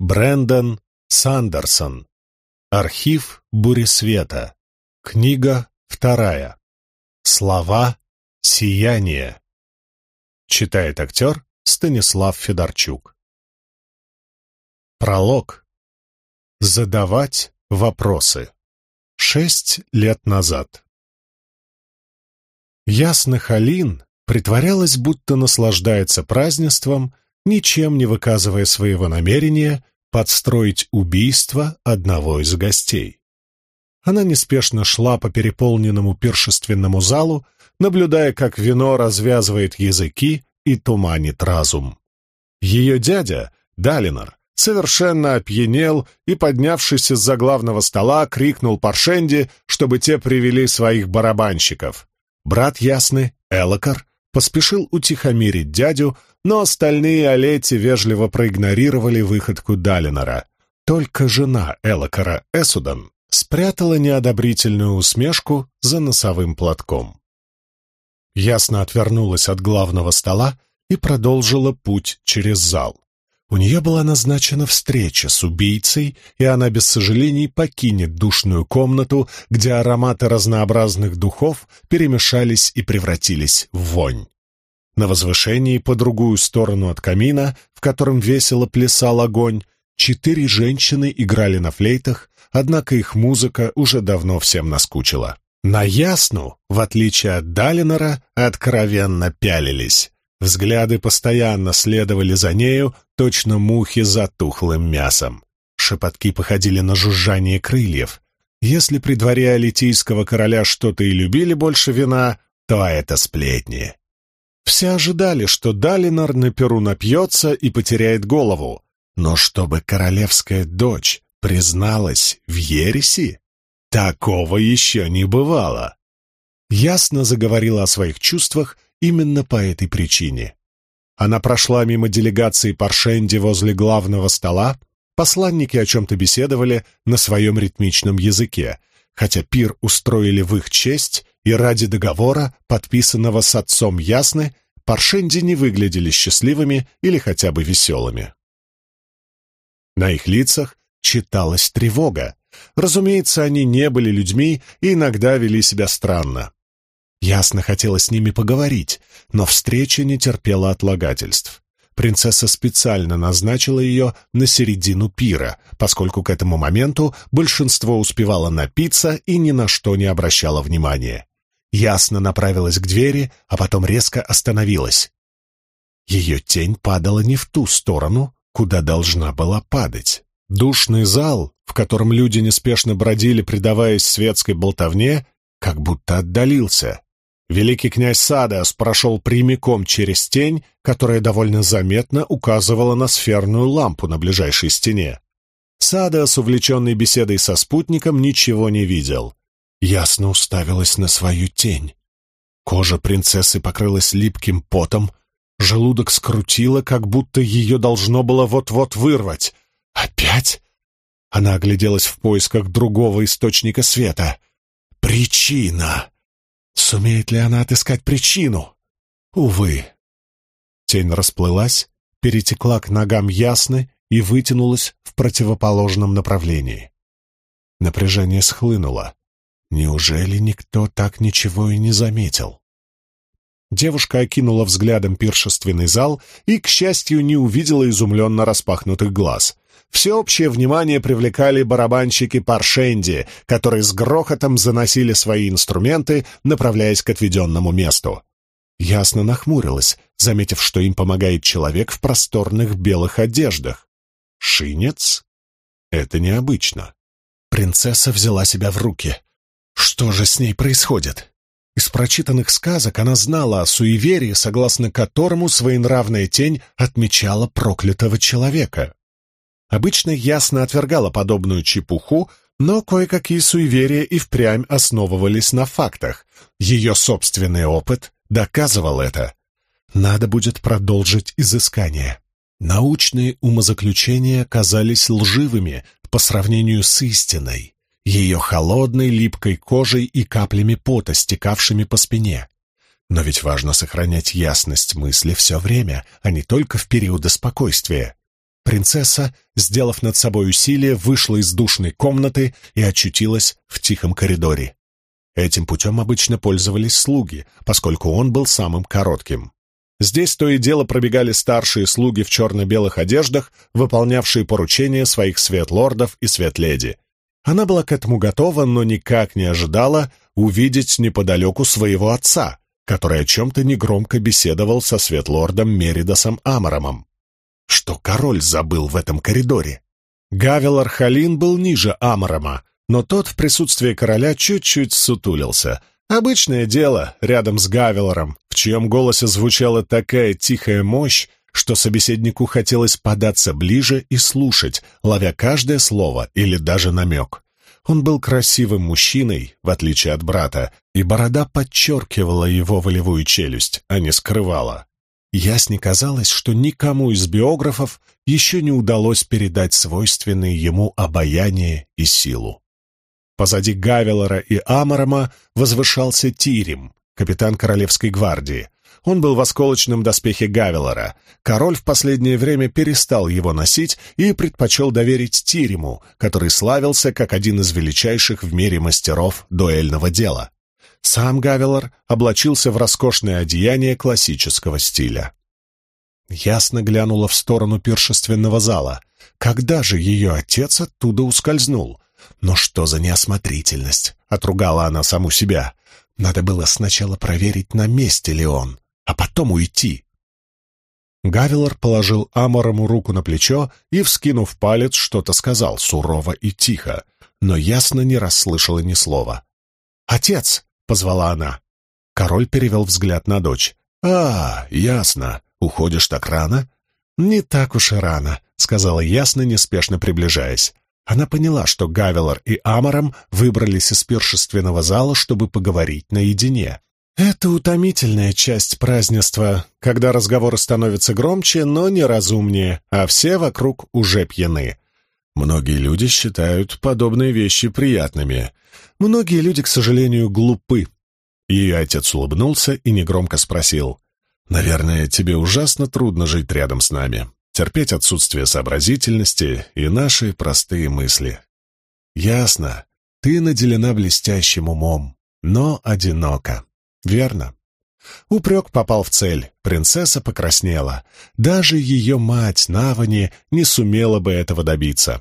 Брэндон Сандерсон. Архив Буресвета. Книга вторая. Слова «Сияние». Читает актер Станислав Федорчук. Пролог. Задавать вопросы. Шесть лет назад. Ясно Халин притворялась, будто наслаждается празднеством, ничем не выказывая своего намерения подстроить убийство одного из гостей. Она неспешно шла по переполненному пиршественному залу, наблюдая, как вино развязывает языки и туманит разум. Ее дядя, Далинор, совершенно опьянел и, поднявшись из-за главного стола, крикнул Паршенди, чтобы те привели своих барабанщиков. Брат Ясны, Элокар, поспешил утихомирить дядю, но остальные Олети вежливо проигнорировали выходку Далинора. Только жена Элокара, Эсудан, спрятала неодобрительную усмешку за носовым платком. Ясно отвернулась от главного стола и продолжила путь через зал. У нее была назначена встреча с убийцей, и она без сожалений покинет душную комнату, где ароматы разнообразных духов перемешались и превратились в вонь. На возвышении по другую сторону от камина, в котором весело плясал огонь, четыре женщины играли на флейтах, однако их музыка уже давно всем наскучила. На Ясну, в отличие от Далинора, откровенно пялились. Взгляды постоянно следовали за нею, точно мухи за тухлым мясом. Шепотки походили на жужжание крыльев. Если при дворе алитийского короля что-то и любили больше вина, то это сплетни. Все ожидали, что Далинор на перу напьется и потеряет голову, но чтобы королевская дочь призналась в ереси? Такого еще не бывало. Ясно заговорила о своих чувствах именно по этой причине. Она прошла мимо делегации Паршенди возле главного стола, посланники о чем-то беседовали на своем ритмичном языке, хотя пир устроили в их честь, и ради договора, подписанного с отцом Ясны, Паршенди не выглядели счастливыми или хотя бы веселыми. На их лицах читалась тревога. Разумеется, они не были людьми и иногда вели себя странно. Ясно хотела с ними поговорить, но встреча не терпела отлагательств. Принцесса специально назначила ее на середину пира, поскольку к этому моменту большинство успевало напиться и ни на что не обращало внимания. Ясно направилась к двери, а потом резко остановилась. Ее тень падала не в ту сторону, куда должна была падать. Душный зал, в котором люди неспешно бродили, предаваясь светской болтовне, как будто отдалился. Великий князь Садас прошел прямиком через тень, которая довольно заметно указывала на сферную лампу на ближайшей стене. Садас, увлеченный беседой со спутником, ничего не видел. Ясно уставилась на свою тень. Кожа принцессы покрылась липким потом, желудок скрутило, как будто ее должно было вот-вот вырвать. «Опять?» Она огляделась в поисках другого источника света. «Причина!» Сумеет ли она отыскать причину? Увы. Тень расплылась, перетекла к ногам ясны и вытянулась в противоположном направлении. Напряжение схлынуло. Неужели никто так ничего и не заметил? Девушка окинула взглядом пиршественный зал и, к счастью, не увидела изумленно распахнутых глаз. Всеобщее внимание привлекали барабанщики Паршенди, которые с грохотом заносили свои инструменты, направляясь к отведенному месту. Ясно нахмурилась, заметив, что им помогает человек в просторных белых одеждах. Шинец? Это необычно. Принцесса взяла себя в руки. Что же с ней происходит? Из прочитанных сказок она знала о суеверии, согласно которому своенравная тень отмечала проклятого человека. Обычно ясно отвергала подобную чепуху, но кое-какие суеверия и впрямь основывались на фактах. Ее собственный опыт доказывал это. Надо будет продолжить изыскание. Научные умозаключения казались лживыми по сравнению с истиной, ее холодной липкой кожей и каплями пота, стекавшими по спине. Но ведь важно сохранять ясность мысли все время, а не только в периоды спокойствия. Принцесса, сделав над собой усилие, вышла из душной комнаты и очутилась в тихом коридоре. Этим путем обычно пользовались слуги, поскольку он был самым коротким. Здесь то и дело пробегали старшие слуги в черно-белых одеждах, выполнявшие поручения своих светлордов и светледи. Она была к этому готова, но никак не ожидала увидеть неподалеку своего отца, который о чем-то негромко беседовал со светлордом Меридосом Амаромом. Что король забыл в этом коридоре? Гавел Архалин был ниже Амарома, но тот в присутствии короля чуть-чуть сутулился — Обычное дело рядом с Гавелором, в чьем голосе звучала такая тихая мощь, что собеседнику хотелось податься ближе и слушать, ловя каждое слово или даже намек. Он был красивым мужчиной, в отличие от брата, и борода подчеркивала его волевую челюсть, а не скрывала. Ясне казалось, что никому из биографов еще не удалось передать свойственные ему обаяние и силу. Позади Гавелора и Амарама возвышался Тирим, капитан Королевской гвардии. Он был в осколочном доспехе Гавелора. Король в последнее время перестал его носить и предпочел доверить Тириму, который славился как один из величайших в мире мастеров дуэльного дела. Сам Гавелор облачился в роскошное одеяние классического стиля. Ясно глянула в сторону пиршественного зала. Когда же ее отец оттуда ускользнул? Но что за неосмотрительность? Отругала она саму себя. Надо было сначала проверить, на месте ли он, а потом уйти. Гавилор положил Аморому руку на плечо и, вскинув палец, что-то сказал сурово и тихо, но ясно не расслышала ни слова. «Отец!» — позвала она. Король перевел взгляд на дочь. «А, ясно. Уходишь так рано?» «Не так уж и рано», — сказала ясно, неспешно приближаясь. Она поняла, что Гавелор и Амаром выбрались из пиршественного зала, чтобы поговорить наедине. Это утомительная часть празднества, когда разговоры становятся громче, но неразумнее, а все вокруг уже пьяны. Многие люди считают подобные вещи приятными. Многие люди, к сожалению, глупы. Ее отец улыбнулся и негромко спросил. «Наверное, тебе ужасно трудно жить рядом с нами терпеть отсутствие сообразительности и наши простые мысли. Ясно, ты наделена блестящим умом, но одинока. Верно? Упрек попал в цель, принцесса покраснела. Даже ее мать Навани не сумела бы этого добиться.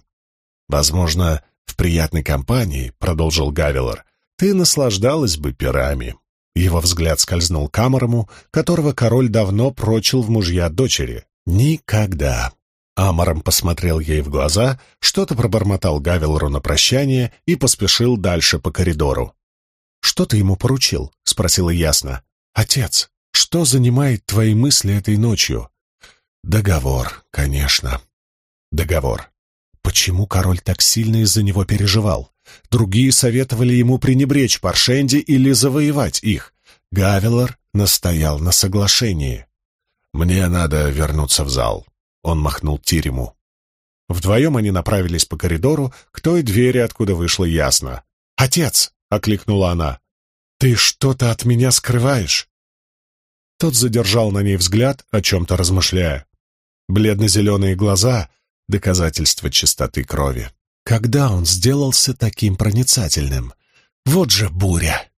«Возможно, в приятной компании», — продолжил Гавилор, — «ты наслаждалась бы пирами». Его взгляд скользнул к Амарому, которого король давно прочил в мужья дочери. «Никогда!» Амаром посмотрел ей в глаза, что-то пробормотал Гавелору на прощание и поспешил дальше по коридору. «Что ты ему поручил?» — спросила ясно. «Отец, что занимает твои мысли этой ночью?» «Договор, конечно. Договор. Почему король так сильно из-за него переживал? Другие советовали ему пренебречь Паршенди или завоевать их. Гавелор настоял на соглашении. «Мне надо вернуться в зал», — он махнул Тириму. Вдвоем они направились по коридору к той двери, откуда вышло ясно. «Отец!» — окликнула она. «Ты что-то от меня скрываешь?» Тот задержал на ней взгляд, о чем-то размышляя. Бледно-зеленые глаза — доказательство чистоты крови. Когда он сделался таким проницательным? Вот же буря!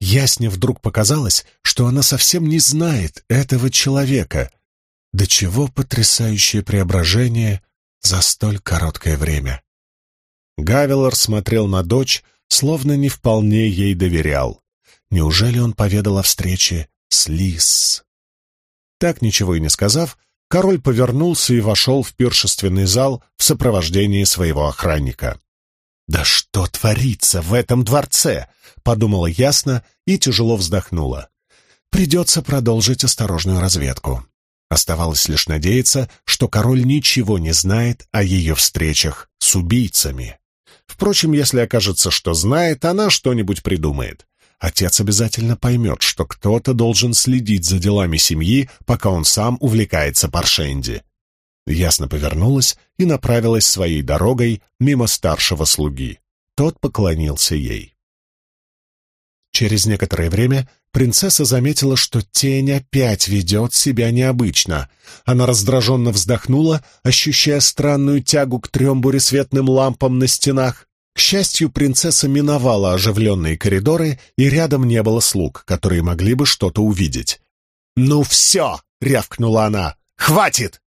Ясне вдруг показалось, что она совсем не знает этого человека. До чего потрясающее преображение за столь короткое время. Гавелор смотрел на дочь, словно не вполне ей доверял. Неужели он поведал о встрече с Лис? Так ничего и не сказав, король повернулся и вошел в пиршественный зал в сопровождении своего охранника. «Да что творится в этом дворце?» — подумала ясно и тяжело вздохнула. «Придется продолжить осторожную разведку». Оставалось лишь надеяться, что король ничего не знает о ее встречах с убийцами. Впрочем, если окажется, что знает, она что-нибудь придумает. Отец обязательно поймет, что кто-то должен следить за делами семьи, пока он сам увлекается Паршенди ясно повернулась и направилась своей дорогой мимо старшего слуги. Тот поклонился ей. Через некоторое время принцесса заметила, что тень опять ведет себя необычно. Она раздраженно вздохнула, ощущая странную тягу к трем буресветным лампам на стенах. К счастью, принцесса миновала оживленные коридоры, и рядом не было слуг, которые могли бы что-то увидеть. «Ну все!» — рявкнула она. «Хватит!»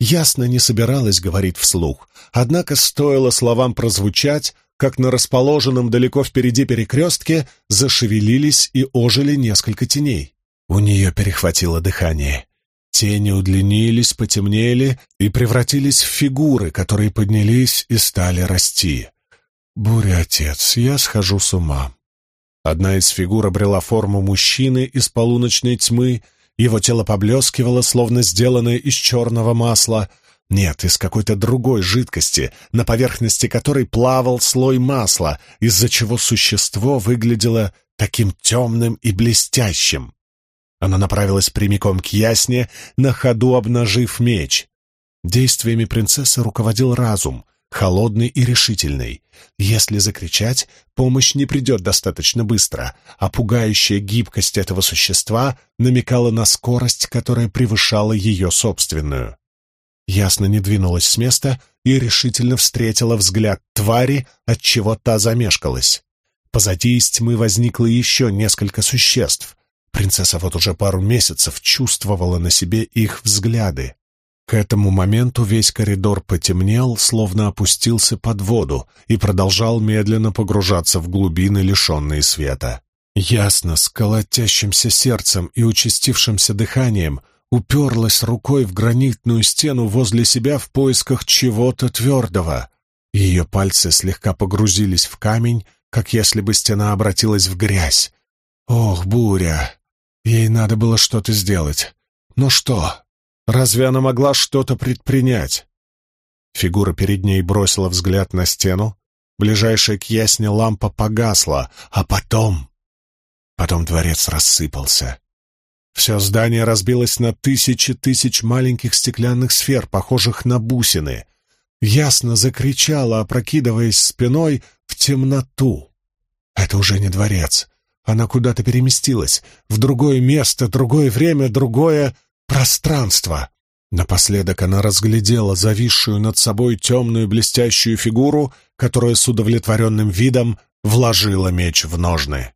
Ясно не собиралась говорить вслух, однако стоило словам прозвучать, как на расположенном далеко впереди перекрестке зашевелились и ожили несколько теней. У нее перехватило дыхание. Тени удлинились, потемнели и превратились в фигуры, которые поднялись и стали расти. «Буря, отец, я схожу с ума». Одна из фигур обрела форму мужчины из полуночной тьмы, его тело поблескивало, словно сделанное из черного масла. Нет, из какой-то другой жидкости, на поверхности которой плавал слой масла, из-за чего существо выглядело таким темным и блестящим. Она направилась прямиком к ясне, на ходу обнажив меч. Действиями принцессы руководил разум, холодный и решительный. Если закричать, помощь не придет достаточно быстро, а пугающая гибкость этого существа намекала на скорость, которая превышала ее собственную. Ясно не двинулась с места и решительно встретила взгляд твари, от чего та замешкалась. Позади из тьмы возникло еще несколько существ. Принцесса вот уже пару месяцев чувствовала на себе их взгляды. К этому моменту весь коридор потемнел, словно опустился под воду, и продолжал медленно погружаться в глубины, лишенные света. Ясно, с колотящимся сердцем и участившимся дыханием уперлась рукой в гранитную стену возле себя в поисках чего-то твердого. Ее пальцы слегка погрузились в камень, как если бы стена обратилась в грязь. Ох, буря! Ей надо было что-то сделать. Но что? Разве она могла что-то предпринять? Фигура перед ней бросила взгляд на стену. Ближайшая к ясне лампа погасла, а потом... Потом дворец рассыпался. Все здание разбилось на тысячи тысяч маленьких стеклянных сфер, похожих на бусины. Ясно закричала, опрокидываясь спиной в темноту. Это уже не дворец. Она куда-то переместилась, в другое место, другое время, другое пространство. Напоследок она разглядела зависшую над собой темную блестящую фигуру, которая с удовлетворенным видом вложила меч в ножны.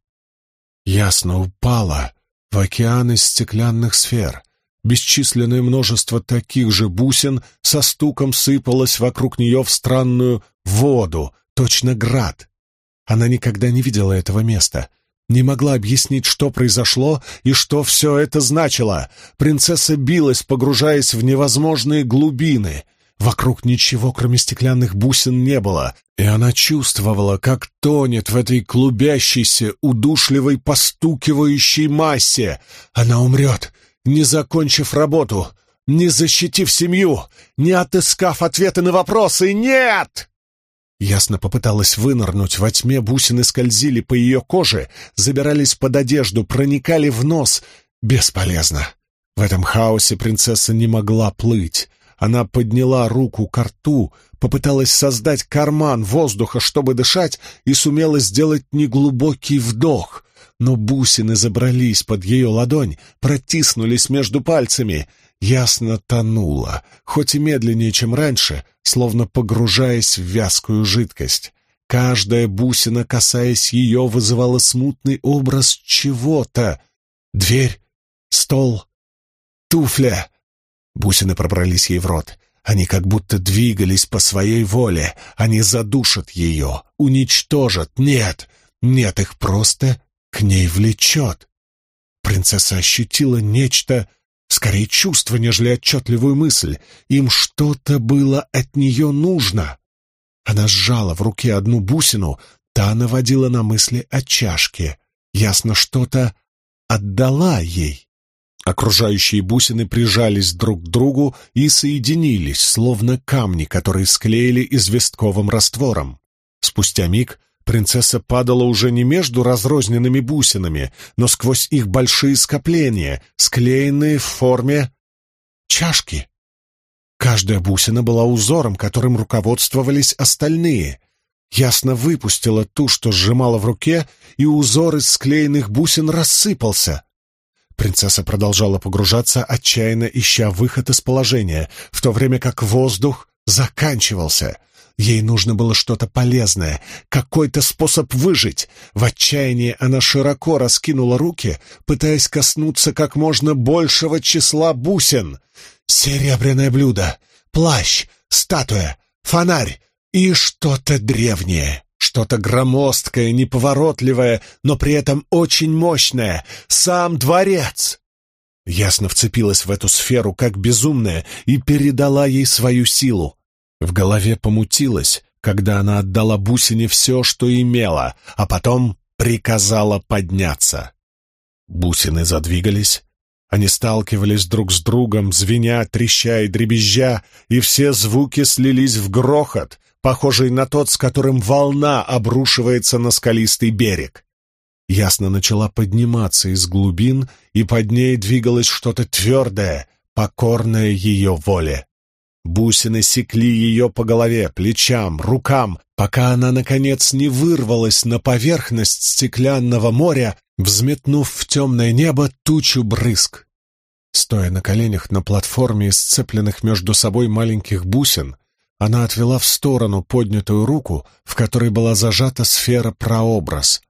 Ясно упала в океан из стеклянных сфер. Бесчисленное множество таких же бусин со стуком сыпалось вокруг нее в странную воду, точно град. Она никогда не видела этого места, не могла объяснить, что произошло и что все это значило. Принцесса билась, погружаясь в невозможные глубины. Вокруг ничего, кроме стеклянных бусин, не было, и она чувствовала, как тонет в этой клубящейся, удушливой, постукивающей массе. Она умрет, не закончив работу, не защитив семью, не отыскав ответы на вопросы. Нет! Ясно попыталась вынырнуть, во тьме бусины скользили по ее коже, забирались под одежду, проникали в нос. Бесполезно. В этом хаосе принцесса не могла плыть. Она подняла руку к рту, попыталась создать карман воздуха, чтобы дышать, и сумела сделать неглубокий вдох. Но бусины забрались под ее ладонь, протиснулись между пальцами ясно тонула, хоть и медленнее, чем раньше, словно погружаясь в вязкую жидкость. Каждая бусина, касаясь ее, вызывала смутный образ чего-то. Дверь, стол, туфля. Бусины пробрались ей в рот. Они как будто двигались по своей воле. Они задушат ее, уничтожат. Нет, нет, их просто к ней влечет. Принцесса ощутила нечто Скорее чувство, нежели отчетливую мысль. Им что-то было от нее нужно. Она сжала в руке одну бусину, та наводила на мысли о чашке. Ясно, что-то отдала ей. Окружающие бусины прижались друг к другу и соединились, словно камни, которые склеили известковым раствором. Спустя миг Принцесса падала уже не между разрозненными бусинами, но сквозь их большие скопления, склеенные в форме чашки. Каждая бусина была узором, которым руководствовались остальные. ясно выпустила ту, что сжимала в руке, и узор из склеенных бусин рассыпался. Принцесса продолжала погружаться, отчаянно ища выход из положения, в то время как воздух заканчивался. Ей нужно было что-то полезное, какой-то способ выжить. В отчаянии она широко раскинула руки, пытаясь коснуться как можно большего числа бусин. Серебряное блюдо, плащ, статуя, фонарь и что-то древнее. Что-то громоздкое, неповоротливое, но при этом очень мощное. Сам дворец! Ясно вцепилась в эту сферу, как безумная, и передала ей свою силу. В голове помутилась, когда она отдала бусине все, что имела, а потом приказала подняться. Бусины задвигались, они сталкивались друг с другом, звеня, треща и дребезжа, и все звуки слились в грохот, похожий на тот, с которым волна обрушивается на скалистый берег. Ясно начала подниматься из глубин, и под ней двигалось что-то твердое, покорное ее воле. Бусины секли ее по голове, плечам, рукам, пока она, наконец, не вырвалась на поверхность стеклянного моря, взметнув в темное небо тучу брызг. Стоя на коленях на платформе из сцепленных между собой маленьких бусин, она отвела в сторону поднятую руку, в которой была зажата сфера-прообраз.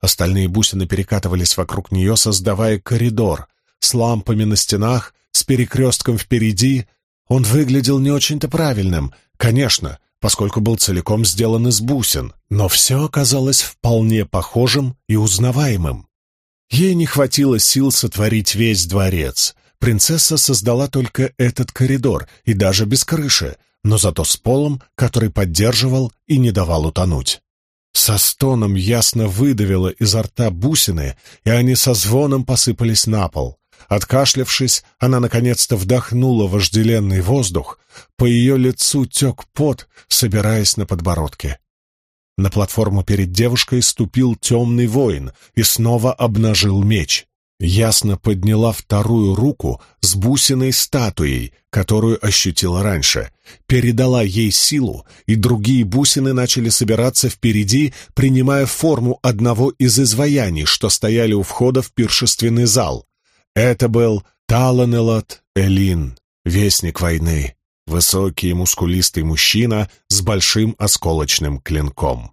Остальные бусины перекатывались вокруг нее, создавая коридор с лампами на стенах, с перекрестком впереди. Он выглядел не очень-то правильным, конечно, поскольку был целиком сделан из бусин, но все оказалось вполне похожим и узнаваемым. Ей не хватило сил сотворить весь дворец. Принцесса создала только этот коридор, и даже без крыши, но зато с полом, который поддерживал и не давал утонуть. Со стоном ясно выдавила изо рта бусины, и они со звоном посыпались на пол. Откашлявшись, она наконец-то вдохнула вожделенный воздух, по ее лицу тек пот, собираясь на подбородке. На платформу перед девушкой ступил темный воин и снова обнажил меч. Ясно подняла вторую руку с бусиной статуей, которую ощутила раньше, передала ей силу, и другие бусины начали собираться впереди, принимая форму одного из изваяний, что стояли у входа в пиршественный зал. Это был Таланелот Элин, вестник войны, высокий мускулистый мужчина с большим осколочным клинком.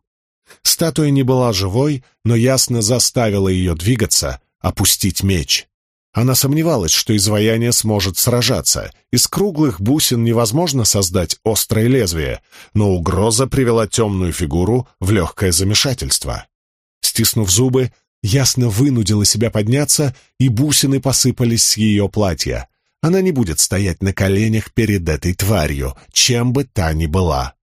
Статуя не была живой, но ясно заставила ее двигаться, опустить меч. Она сомневалась, что изваяние сможет сражаться. Из круглых бусин невозможно создать острое лезвие, но угроза привела темную фигуру в легкое замешательство. Стиснув зубы, ясно вынудила себя подняться, и бусины посыпались с ее платья. Она не будет стоять на коленях перед этой тварью, чем бы та ни была.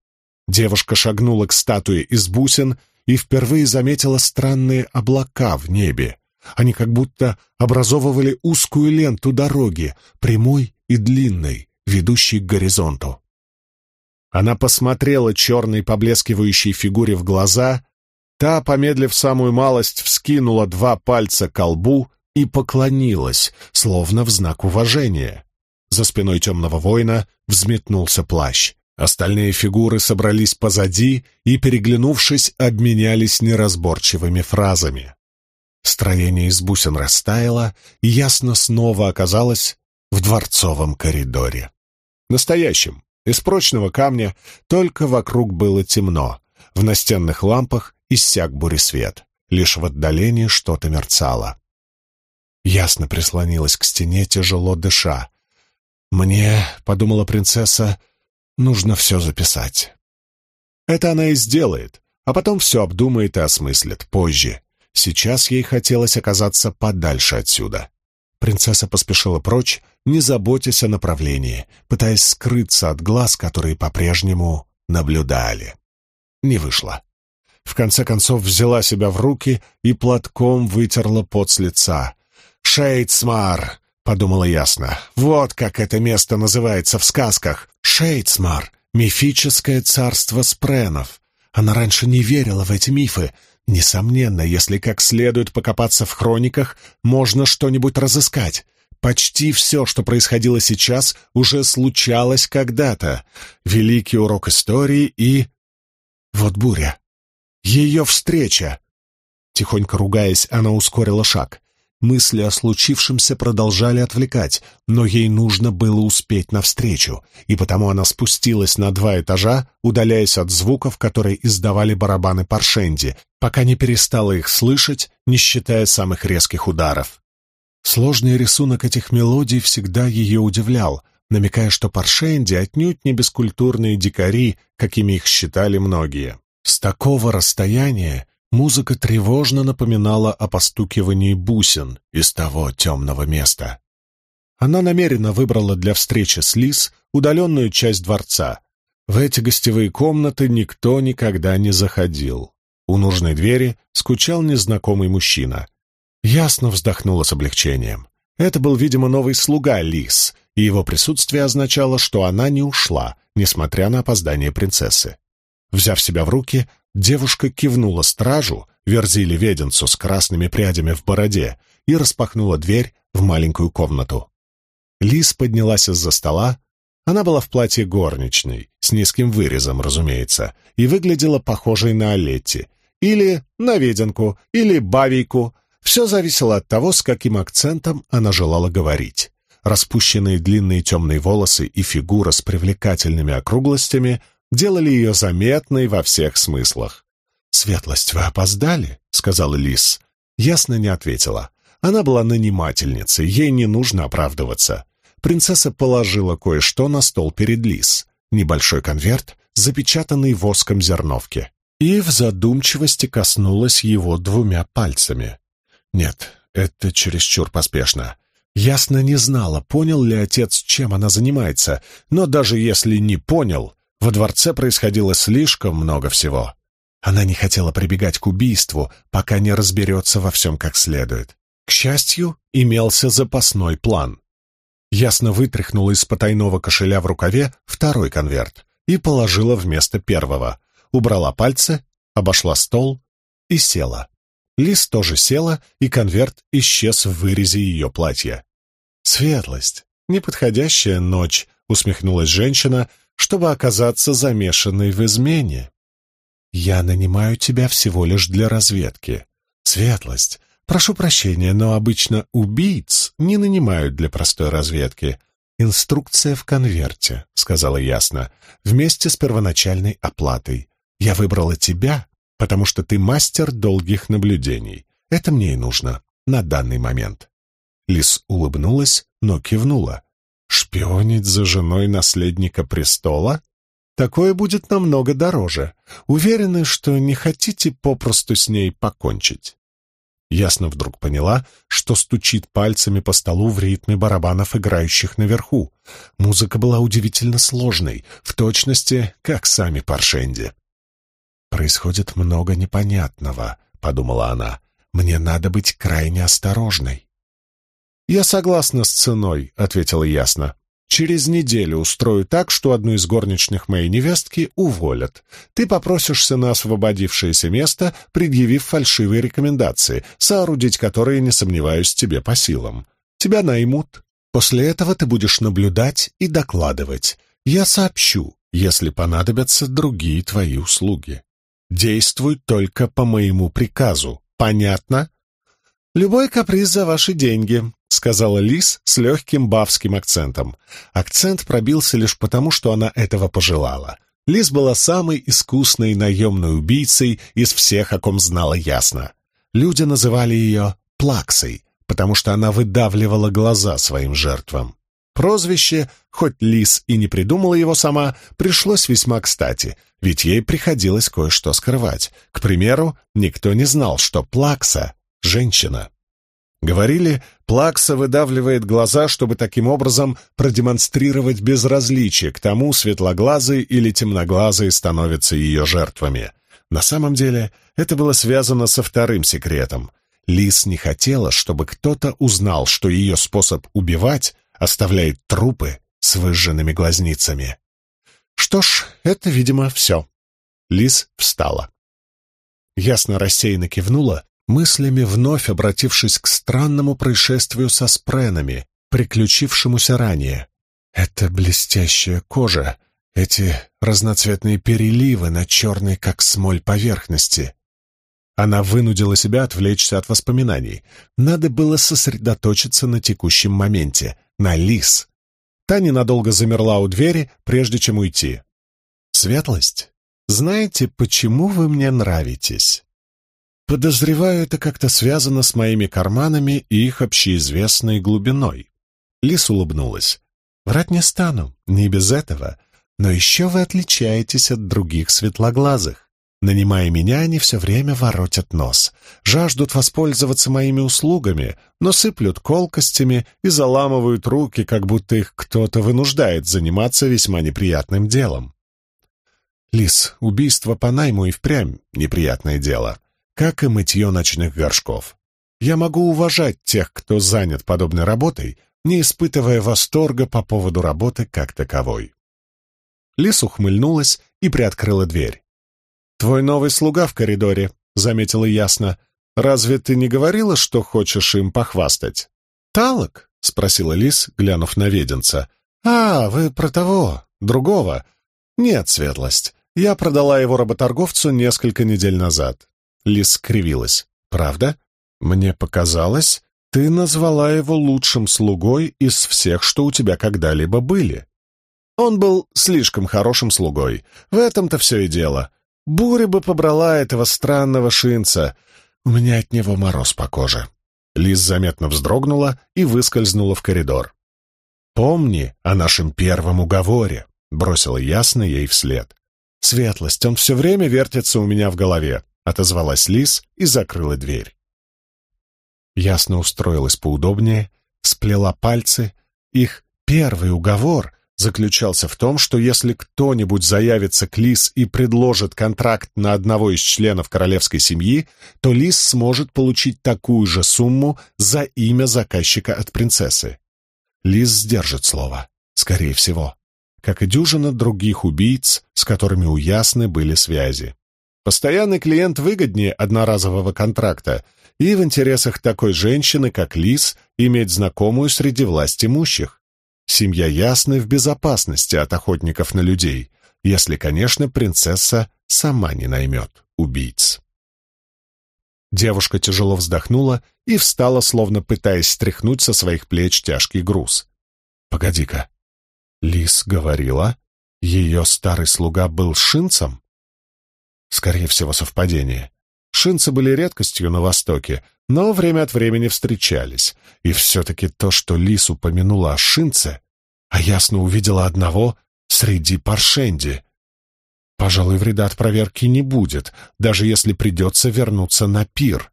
Девушка шагнула к статуе из бусин и впервые заметила странные облака в небе. Они как будто образовывали узкую ленту дороги, прямой и длинной, ведущей к горизонту. Она посмотрела черной поблескивающей фигуре в глаза, та, помедлив самую малость, вскинула два пальца к лбу и поклонилась, словно в знак уважения. За спиной темного воина взметнулся плащ. Остальные фигуры собрались позади и, переглянувшись, обменялись неразборчивыми фразами. Строение из бусин растаяло, и ясно снова оказалось в дворцовом коридоре. Настоящем, из прочного камня, только вокруг было темно. В настенных лампах иссяк буресвет. Лишь в отдалении что-то мерцало. Ясно прислонилась к стене, тяжело дыша. «Мне», — подумала принцесса, — «нужно все записать». Это она и сделает, а потом все обдумает и осмыслит позже, Сейчас ей хотелось оказаться подальше отсюда. Принцесса поспешила прочь, не заботясь о направлении, пытаясь скрыться от глаз, которые по-прежнему наблюдали. Не вышло. В конце концов взяла себя в руки и платком вытерла пот с лица. «Шейдсмар!» — подумала ясно. «Вот как это место называется в сказках. Шейдсмар — мифическое царство спренов. Она раньше не верила в эти мифы, Несомненно, если как следует покопаться в хрониках, можно что-нибудь разыскать. Почти все, что происходило сейчас, уже случалось когда-то. Великий урок истории и... Вот буря. Ее встреча! Тихонько ругаясь, она ускорила шаг. Мысли о случившемся продолжали отвлекать, но ей нужно было успеть навстречу, и потому она спустилась на два этажа, удаляясь от звуков, которые издавали барабаны Паршенди, пока не перестала их слышать, не считая самых резких ударов. Сложный рисунок этих мелодий всегда ее удивлял, намекая, что Паршенди отнюдь не бескультурные дикари, какими их считали многие. С такого расстояния Музыка тревожно напоминала о постукивании бусин из того темного места. Она намеренно выбрала для встречи с Лис удаленную часть дворца. В эти гостевые комнаты никто никогда не заходил. У нужной двери скучал незнакомый мужчина. Ясно вздохнула с облегчением. Это был, видимо, новый слуга Лис, и его присутствие означало, что она не ушла, несмотря на опоздание принцессы. Взяв себя в руки, Девушка кивнула стражу, Верзили Веденцу с красными прядями в бороде, и распахнула дверь в маленькую комнату. Лис поднялась из-за стола. Она была в платье горничной, с низким вырезом, разумеется, и выглядела похожей на Олетти, или на Веденку, или Бавейку. Все зависело от того, с каким акцентом она желала говорить. Распущенные длинные темные волосы и фигура с привлекательными округлостями делали ее заметной во всех смыслах. «Светлость, вы опоздали?» — сказала Лис. Ясно не ответила. Она была нанимательницей, ей не нужно оправдываться. Принцесса положила кое-что на стол перед Лис. Небольшой конверт, запечатанный воском зерновки. И в задумчивости коснулась его двумя пальцами. Нет, это чересчур поспешно. Ясно не знала, понял ли отец, чем она занимается, но даже если не понял, во дворце происходило слишком много всего. Она не хотела прибегать к убийству, пока не разберется во всем как следует. К счастью, имелся запасной план. Ясно вытряхнула из потайного кошеля в рукаве второй конверт и положила вместо первого. Убрала пальцы, обошла стол и села. Лис тоже села, и конверт исчез в вырезе ее платья. «Светлость, неподходящая ночь», — усмехнулась женщина, чтобы оказаться замешанной в измене. Я нанимаю тебя всего лишь для разведки. Светлость, прошу прощения, но обычно убийц не нанимают для простой разведки. Инструкция в конверте, сказала ясно, вместе с первоначальной оплатой. Я выбрала тебя, потому что ты мастер долгих наблюдений. Это мне и нужно на данный момент. Лис улыбнулась, но кивнула. Шпионить за женой наследника престола? Такое будет намного дороже. Уверены, что не хотите попросту с ней покончить. Ясно вдруг поняла, что стучит пальцами по столу в ритме барабанов, играющих наверху. Музыка была удивительно сложной, в точности, как сами Паршенди. «Происходит много непонятного», — подумала она. «Мне надо быть крайне осторожной». «Я согласна с ценой», — ответила ясно. «Через неделю устрою так, что одну из горничных моей невестки уволят. Ты попросишься на освободившееся место, предъявив фальшивые рекомендации, соорудить которые, не сомневаюсь, тебе по силам. Тебя наймут. После этого ты будешь наблюдать и докладывать. Я сообщу, если понадобятся другие твои услуги. Действуй только по моему приказу. Понятно?» «Любой каприз за ваши деньги», сказала Лис с легким бавским акцентом. Акцент пробился лишь потому, что она этого пожелала. Лис была самой искусной наемной убийцей из всех, о ком знала ясно. Люди называли ее «плаксой», потому что она выдавливала глаза своим жертвам. Прозвище, хоть Лис и не придумала его сама, пришлось весьма кстати, ведь ей приходилось кое-что скрывать. К примеру, никто не знал, что Плакса — женщина. Говорили, Плакса выдавливает глаза, чтобы таким образом продемонстрировать безразличие к тому, светлоглазые или темноглазые становятся ее жертвами. На самом деле это было связано со вторым секретом. Лис не хотела, чтобы кто-то узнал, что ее способ убивать оставляет трупы с выжженными глазницами. Что ж, это, видимо, все. Лис встала. Ясно рассеянно кивнула мыслями вновь обратившись к странному происшествию со спренами, приключившемуся ранее. «Это блестящая кожа. Эти разноцветные переливы на черной, как смоль, поверхности. Она вынудила себя отвлечься от воспоминаний. Надо было сосредоточиться на текущем моменте, на Лис. Та ненадолго замерла у двери, прежде чем уйти. «Светлость, знаете, почему вы мне нравитесь?» Подозреваю, это как-то связано с моими карманами и их общеизвестной глубиной. Лис улыбнулась. Врать не стану, не без этого, но еще вы отличаетесь от других светлоглазых. Нанимая меня, они все время воротят нос, жаждут воспользоваться моими услугами, но сыплют колкостями и заламывают руки, как будто их кто-то вынуждает заниматься весьма неприятным делом. Лис, убийство по найму и впрямь неприятное дело, как и мытье ночных горшков. Я могу уважать тех, кто занят подобной работой, не испытывая восторга по поводу работы как таковой. Лис ухмыльнулась и приоткрыла дверь. «Твой новый слуга в коридоре», — заметила ясно. «Разве ты не говорила, что хочешь им похвастать?» «Талок?» — спросила Лис, глянув на веденца. «А, вы про того, другого?» «Нет, Светлость, я продала его работорговцу несколько недель назад». Лис скривилась. «Правда? Мне показалось, ты назвала его лучшим слугой из всех, что у тебя когда-либо были». Он был слишком хорошим слугой. В этом-то все и дело. Буря бы побрала этого странного шинца. У меня от него мороз по коже. Лиз заметно вздрогнула и выскользнула в коридор. «Помни о нашем первом уговоре», — бросила ясно ей вслед. «Светлость, он все время вертится у меня в голове», — отозвалась Лиз и закрыла дверь. Ясно устроилась поудобнее, сплела пальцы. Их первый уговор заключался в том, что если кто-нибудь заявится к Лис и предложит контракт на одного из членов королевской семьи, то Лис сможет получить такую же сумму за имя заказчика от принцессы. Лис сдержит слово, скорее всего, как и дюжина других убийц, с которыми у Ясны были связи. Постоянный клиент выгоднее одноразового контракта, и в интересах такой женщины, как Лис, иметь знакомую среди власть имущих. Семья Ясны в безопасности от охотников на людей, если, конечно, принцесса сама не наймет убийц. Девушка тяжело вздохнула и встала, словно пытаясь стряхнуть со своих плеч тяжкий груз. «Погоди-ка, Лис говорила, ее старый слуга был шинцем?» Скорее всего, совпадение. Шинцы были редкостью на Востоке, но время от времени встречались. И все-таки то, что Лис упомянула о Шинце, а ясно увидела одного среди Паршенди. Пожалуй, вреда от проверки не будет, даже если придется вернуться на пир.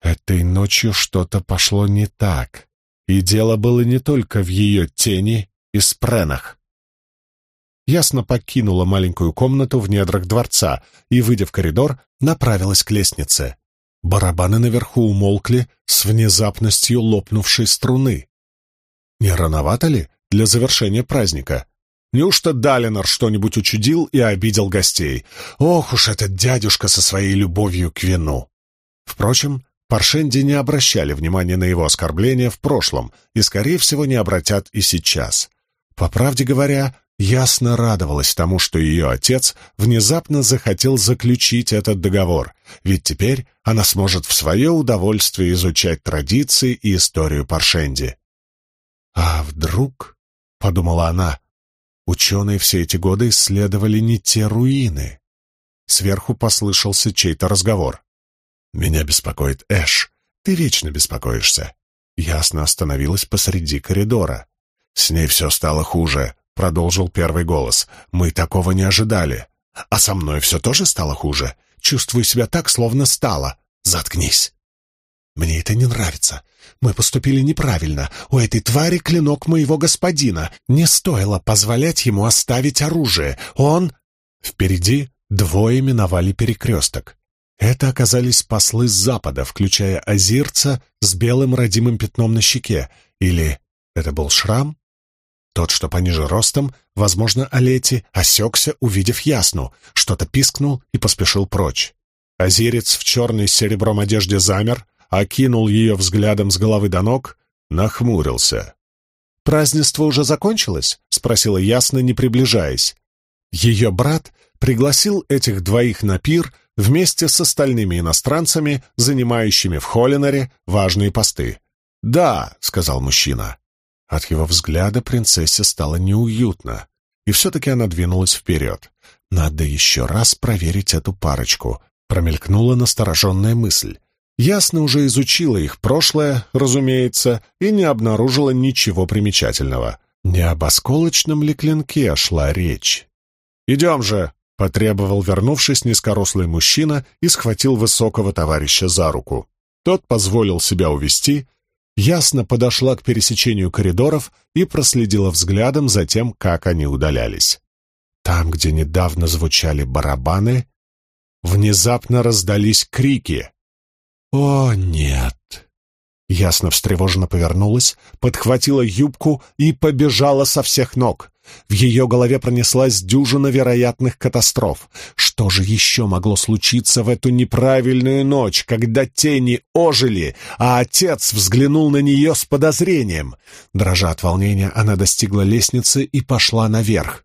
Этой ночью что-то пошло не так, и дело было не только в ее тени и спренах. Ясно покинула маленькую комнату в недрах дворца и, выйдя в коридор, направилась к лестнице. Барабаны наверху умолкли с внезапностью лопнувшей струны. Не рановато ли для завершения праздника? Неужто Далинор что-нибудь учудил и обидел гостей? Ох уж этот дядюшка со своей любовью к вину! Впрочем, Паршенди не обращали внимания на его оскорбления в прошлом и, скорее всего, не обратят и сейчас. По правде говоря, ясно радовалась тому, что ее отец внезапно захотел заключить этот договор, ведь теперь она сможет в свое удовольствие изучать традиции и историю Паршенди. «А вдруг?» — подумала она. «Ученые все эти годы исследовали не те руины». Сверху послышался чей-то разговор. «Меня беспокоит Эш. Ты вечно беспокоишься». Ясно остановилась посреди коридора. «С ней все стало хуже продолжил первый голос. «Мы такого не ожидали. А со мной все тоже стало хуже. Чувствую себя так, словно стало. Заткнись!» «Мне это не нравится. Мы поступили неправильно. У этой твари клинок моего господина. Не стоило позволять ему оставить оружие. Он...» Впереди двое миновали перекресток. Это оказались послы с запада, включая Азирца с белым родимым пятном на щеке. Или это был шрам? Тот, что пониже ростом, возможно, Олети, осекся, увидев ясну, что-то пискнул и поспешил прочь. Азирец в черной с серебром одежде замер, окинул ее взглядом с головы до ног, нахмурился. «Празднество уже закончилось?» — спросила ясно, не приближаясь. Ее брат пригласил этих двоих на пир вместе с остальными иностранцами, занимающими в Холлинаре важные посты. «Да», — сказал мужчина. От его взгляда принцессе стало неуютно, и все-таки она двинулась вперед. «Надо еще раз проверить эту парочку», — промелькнула настороженная мысль. Ясно уже изучила их прошлое, разумеется, и не обнаружила ничего примечательного. Не об осколочном ли клинке шла речь? «Идем же!» — потребовал, вернувшись, низкорослый мужчина и схватил высокого товарища за руку. Тот позволил себя увести, ясно подошла к пересечению коридоров и проследила взглядом за тем, как они удалялись. Там, где недавно звучали барабаны, внезапно раздались крики. «О, нет!» Ясно встревоженно повернулась, подхватила юбку и побежала со всех ног. В ее голове пронеслась дюжина вероятных катастроф. Что же еще могло случиться в эту неправильную ночь, когда тени ожили, а отец взглянул на нее с подозрением? Дрожа от волнения, она достигла лестницы и пошла наверх.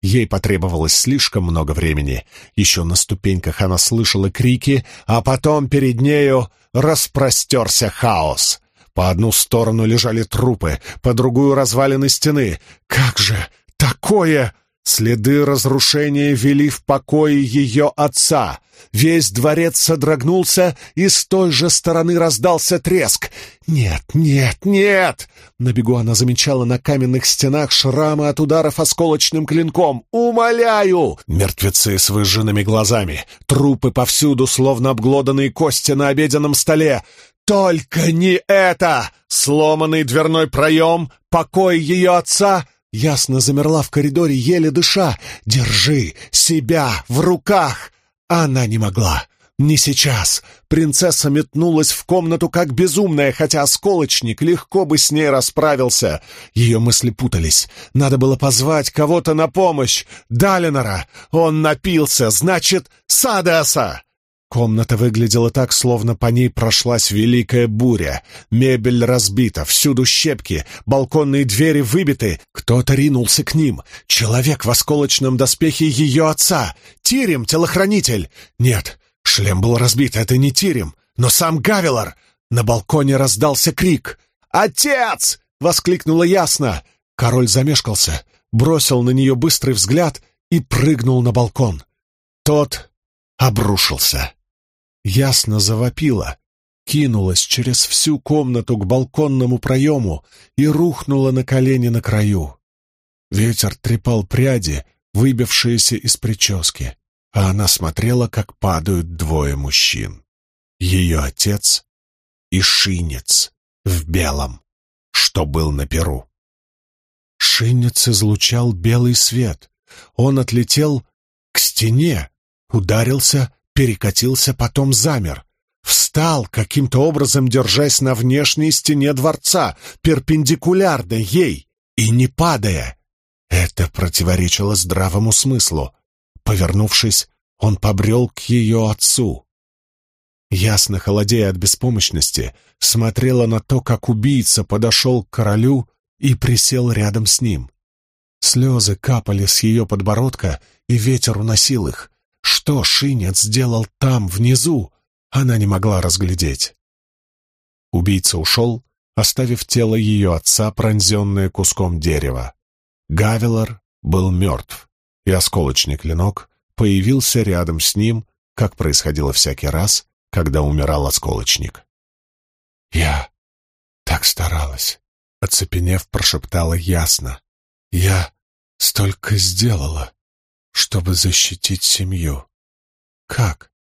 Ей потребовалось слишком много времени. Еще на ступеньках она слышала крики, а потом перед нею распростерся хаос. По одну сторону лежали трупы, по другую — развалины стены. Как же такое? Следы разрушения вели в покое ее отца. Весь дворец содрогнулся, и с той же стороны раздался треск. «Нет, нет, нет!» На бегу она замечала на каменных стенах шрамы от ударов осколочным клинком. «Умоляю!» Мертвецы с выжженными глазами, трупы повсюду, словно обглоданные кости на обеденном столе. «Только не это!» Сломанный дверной проем, покой ее отца — Ясно замерла в коридоре, еле дыша. «Держи себя в руках!» Она не могла. Не сейчас. Принцесса метнулась в комнату как безумная, хотя осколочник легко бы с ней расправился. Ее мысли путались. Надо было позвать кого-то на помощь. Далинора. Он напился, значит, Садеса. Комната выглядела так, словно по ней прошлась великая буря. Мебель разбита, всюду щепки, балконные двери выбиты. Кто-то ринулся к ним. Человек в осколочном доспехе ее отца. Тирим, телохранитель. Нет, шлем был разбит, это не Тирим, но сам Гавилар. На балконе раздался крик. «Отец!» — воскликнула ясно. Король замешкался, бросил на нее быстрый взгляд и прыгнул на балкон. Тот обрушился ясно завопила, кинулась через всю комнату к балконному проему и рухнула на колени на краю. Ветер трепал пряди, выбившиеся из прически, а она смотрела, как падают двое мужчин. Ее отец и шинец в белом, что был на перу. Шинец излучал белый свет. Он отлетел к стене, ударился перекатился, потом замер. Встал, каким-то образом держась на внешней стене дворца, перпендикулярно ей и не падая. Это противоречило здравому смыслу. Повернувшись, он побрел к ее отцу. Ясно холодея от беспомощности, смотрела на то, как убийца подошел к королю и присел рядом с ним. Слезы капали с ее подбородка, и ветер уносил их. Что Шинец сделал там, внизу, она не могла разглядеть. Убийца ушел, оставив тело ее отца, пронзенное куском дерева. Гавелор был мертв, и осколочный клинок появился рядом с ним, как происходило всякий раз, когда умирал осколочник. «Я так старалась», — оцепенев, прошептала ясно. «Я столько сделала чтобы защитить семью. Как?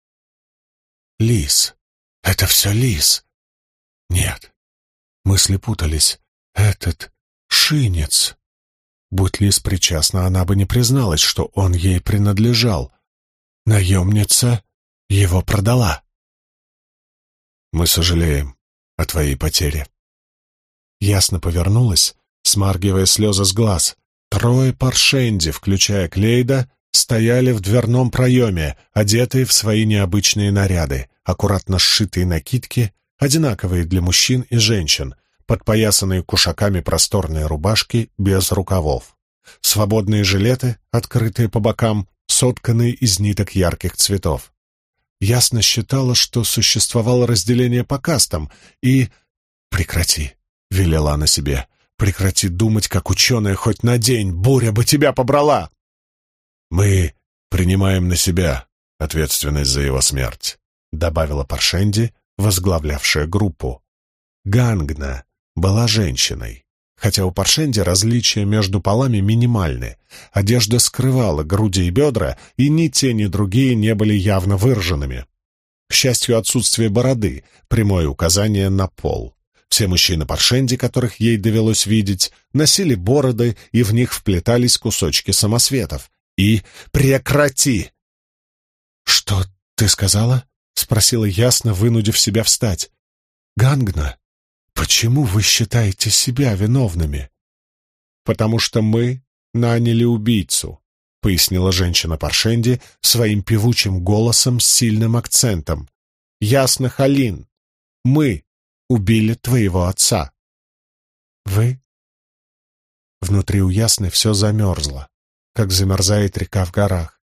Лис. Это все лис. Нет. Мысли путались. Этот шинец. Будь лис причастна, она бы не призналась, что он ей принадлежал. Наемница его продала. Мы сожалеем о твоей потере. Ясно повернулась, смаргивая слезы с глаз. Трое паршенди, включая Клейда, стояли в дверном проеме, одетые в свои необычные наряды, аккуратно сшитые накидки, одинаковые для мужчин и женщин, подпоясанные кушаками просторные рубашки без рукавов. Свободные жилеты, открытые по бокам, сотканные из ниток ярких цветов. Ясно считала, что существовало разделение по кастам, и... «Прекрати», — велела она себе, — «прекрати думать, как ученая хоть на день, буря бы тебя побрала!» «Мы принимаем на себя ответственность за его смерть», — добавила Паршенди, возглавлявшая группу. Гангна была женщиной. Хотя у Паршенди различия между полами минимальны. Одежда скрывала груди и бедра, и ни те, ни другие не были явно выраженными. К счастью, отсутствие бороды — прямое указание на пол. Все мужчины Паршенди, которых ей довелось видеть, носили бороды, и в них вплетались кусочки самосветов. И «Прекрати!» «Что ты сказала?» — спросила ясно, вынудив себя встать. «Гангна, почему вы считаете себя виновными?» «Потому что мы наняли убийцу», — пояснила женщина Паршенди своим певучим голосом с сильным акцентом. «Ясно, Халин, мы убили твоего отца». «Вы?» Внутри у Ясны все замерзло, как замерзает река в горах.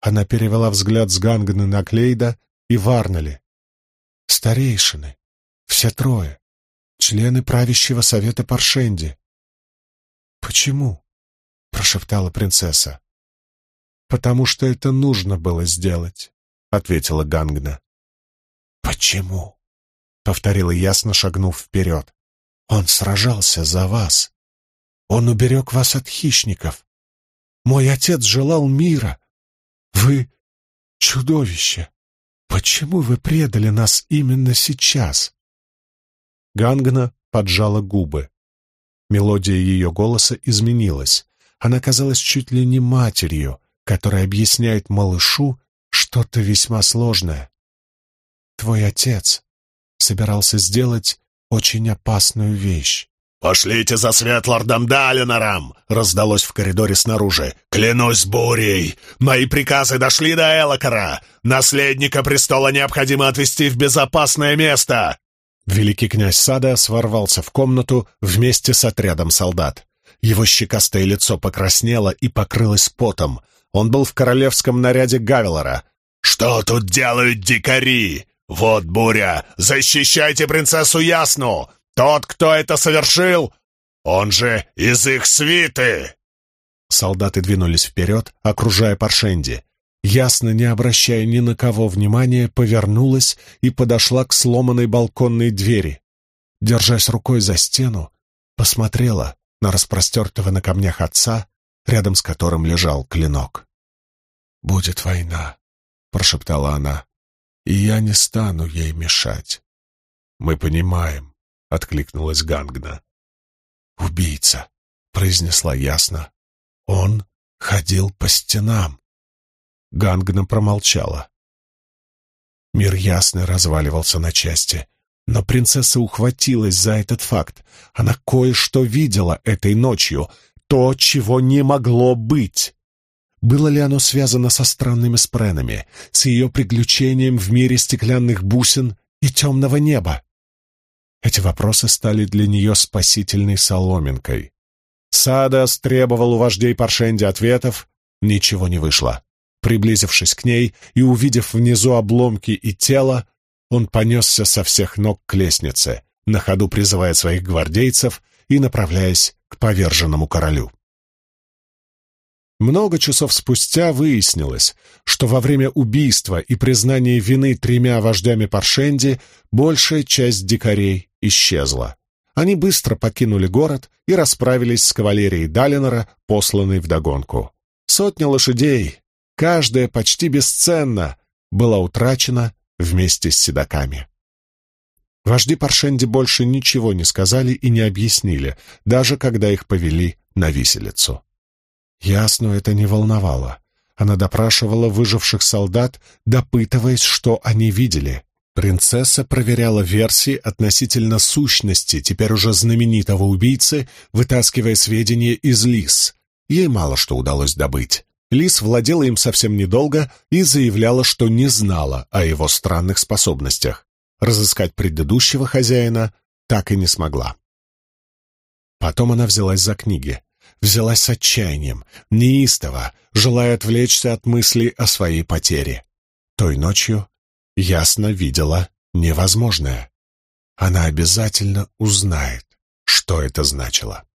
Она перевела взгляд с Ганганы на Клейда и Варнали. «Старейшины, все трое, члены правящего совета Паршенди». «Почему?» — прошептала принцесса. «Потому что это нужно было сделать», — ответила Гангна. «Почему?» повторила ясно, шагнув вперед. «Он сражался за вас. Он уберег вас от хищников. Мой отец желал мира. Вы — чудовище. Почему вы предали нас именно сейчас?» Гангна поджала губы. Мелодия ее голоса изменилась. Она казалась чуть ли не матерью, которая объясняет малышу что-то весьма сложное. «Твой отец собирался сделать очень опасную вещь. «Пошлите за Светлордом Далинором!» — раздалось в коридоре снаружи. «Клянусь бурей! Мои приказы дошли до Элокара! Наследника престола необходимо отвезти в безопасное место!» Великий князь Сада сворвался в комнату вместе с отрядом солдат. Его щекастое лицо покраснело и покрылось потом. Он был в королевском наряде Гавелора. «Что тут делают дикари?» «Вот буря! Защищайте принцессу Ясну! Тот, кто это совершил, он же из их свиты!» Солдаты двинулись вперед, окружая Паршенди. Ясно, не обращая ни на кого внимания, повернулась и подошла к сломанной балконной двери. Держась рукой за стену, посмотрела на распростертого на камнях отца, рядом с которым лежал клинок. «Будет война», — прошептала она и я не стану ей мешать. «Мы понимаем», — откликнулась Гангна. «Убийца», — произнесла ясно. «Он ходил по стенам». Гангна промолчала. Мир ясный разваливался на части, но принцесса ухватилась за этот факт. Она кое-что видела этой ночью, то, чего не могло быть. Было ли оно связано со странными спренами, с ее приключением в мире стеклянных бусин и темного неба? Эти вопросы стали для нее спасительной соломинкой. Садас требовал у вождей Паршенди ответов, ничего не вышло. Приблизившись к ней и увидев внизу обломки и тело, он понесся со всех ног к лестнице, на ходу призывая своих гвардейцев и направляясь к поверженному королю. Много часов спустя выяснилось, что во время убийства и признания вины тремя вождями Паршенди большая часть дикарей исчезла. Они быстро покинули город и расправились с кавалерией Далинора, посланной вдогонку. Сотня лошадей, каждая почти бесценна, была утрачена вместе с седаками. Вожди Паршенди больше ничего не сказали и не объяснили, даже когда их повели на виселицу. Ясно это не волновало. Она допрашивала выживших солдат, допытываясь, что они видели. Принцесса проверяла версии относительно сущности теперь уже знаменитого убийцы, вытаскивая сведения из Лис. Ей мало что удалось добыть. Лис владела им совсем недолго и заявляла, что не знала о его странных способностях. Разыскать предыдущего хозяина так и не смогла. Потом она взялась за книги. Взялась с отчаянием, неистово, желая отвлечься от мыслей о своей потере. Той ночью ясно видела невозможное. Она обязательно узнает, что это значило.